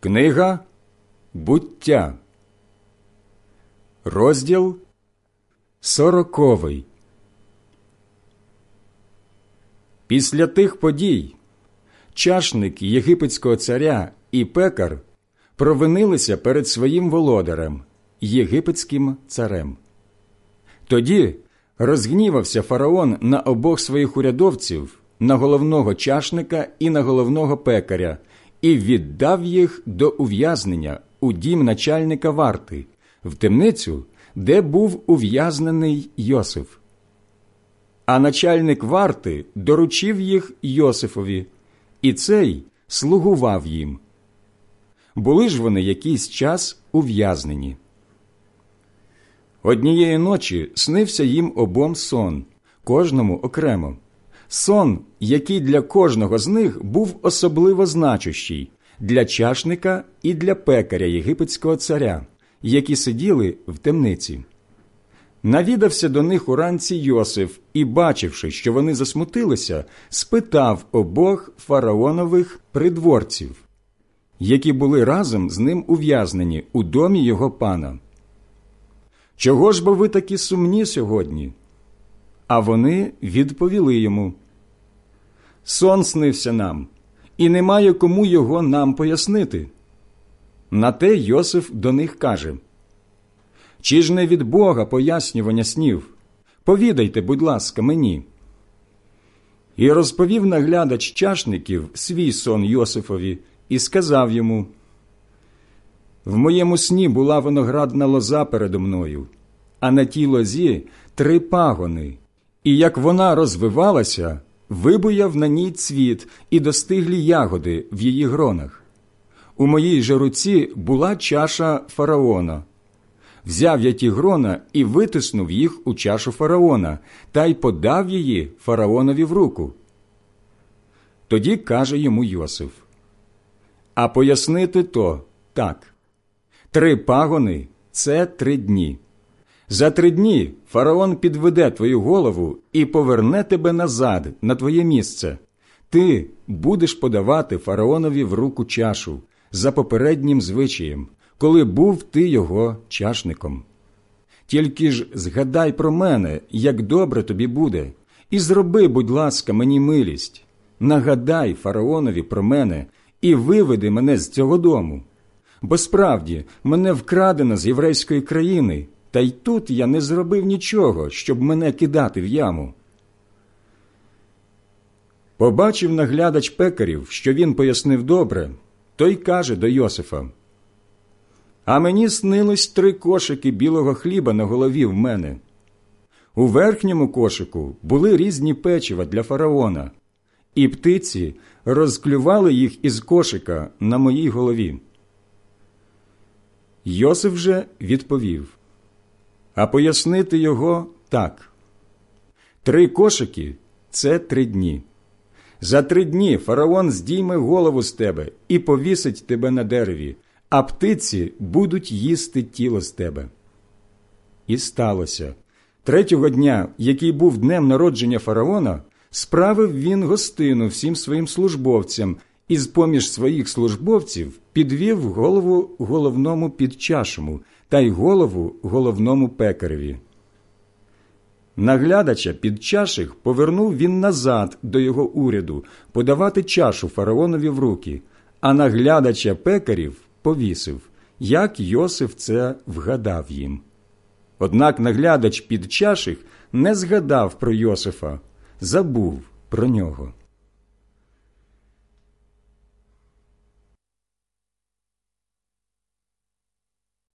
Книга буття, розділ сороковий. Після тих подій чашник єгипетського царя і пекар провинилися перед своїм володарем, єгипетським царем. Тоді розгнівався фараон на обох своїх урядовців, на головного чашника і на головного пекаря і віддав їх до ув'язнення у дім начальника варти, в темницю, де був ув'язнений Йосиф. А начальник варти доручив їх Йосифові, і цей слугував їм. Були ж вони якийсь час ув'язнені. Однієї ночі снився їм обом сон, кожному окремо сон, який для кожного з них був особливо значущий для чашника і для пекаря єгипетського царя, які сиділи в темниці. Навідався до них уранці Йосиф і, бачивши, що вони засмутилися, спитав обох фараонових придворців, які були разом з ним ув'язнені у домі його пана. Чого ж бо ви такі сумні сьогодні? А вони відповіли йому Сон снився нам, і немає кому його нам пояснити. На те Йосиф до них каже Чи ж не від Бога пояснювання снів? Повідайте, будь ласка, мені. І розповів наглядач чашників свій сон Йосифові і сказав йому В моєму сні була виноградна лоза передо мною, а на тій лозі три пагони, і як вона розвивалася, вибуяв на ній цвіт і достиглі ягоди в її гронах. У моїй же руці була чаша фараона. Взяв я ті грона і витиснув їх у чашу фараона, та й подав її фараонові в руку. Тоді каже йому Йосиф А пояснити то так три пагони це три дні. За три дні фараон підведе твою голову і поверне тебе назад на твоє місце. Ти будеш подавати фараонові в руку чашу за попереднім звичаєм, коли був ти його чашником. Тільки ж згадай про мене, як добре тобі буде, і зроби, будь ласка, мені милість. Нагадай фараонові про мене і виведи мене з цього дому. Бо справді мене вкрадено з єврейської країни. Та й тут я не зробив нічого, щоб мене кидати в яму. Побачив наглядач пекарів, що він пояснив добре, той каже до Йосифа А мені снилось три кошики білого хліба на голові в мене. У верхньому кошику були різні печива для фараона, і птиці розклювали їх із кошика на моїй голові. Йосиф же відповів а пояснити його так. Три кошики це три дні. За три дні фараон здійме голову з тебе і повісить тебе на дереві, а птиці будуть їсти тіло з тебе. І сталося. Третього дня, який був днем народження фараона, справив він гостину всім своїм службовцям і з поміж своїх службовців підвів голову головному підчашому та й голову головному пекареві. Наглядача під чаших повернув він назад до його уряду подавати чашу фараонові в руки, а наглядача пекарів повісив, як Йосиф це вгадав їм. Однак наглядач під чаших не згадав про Йосифа, забув про нього.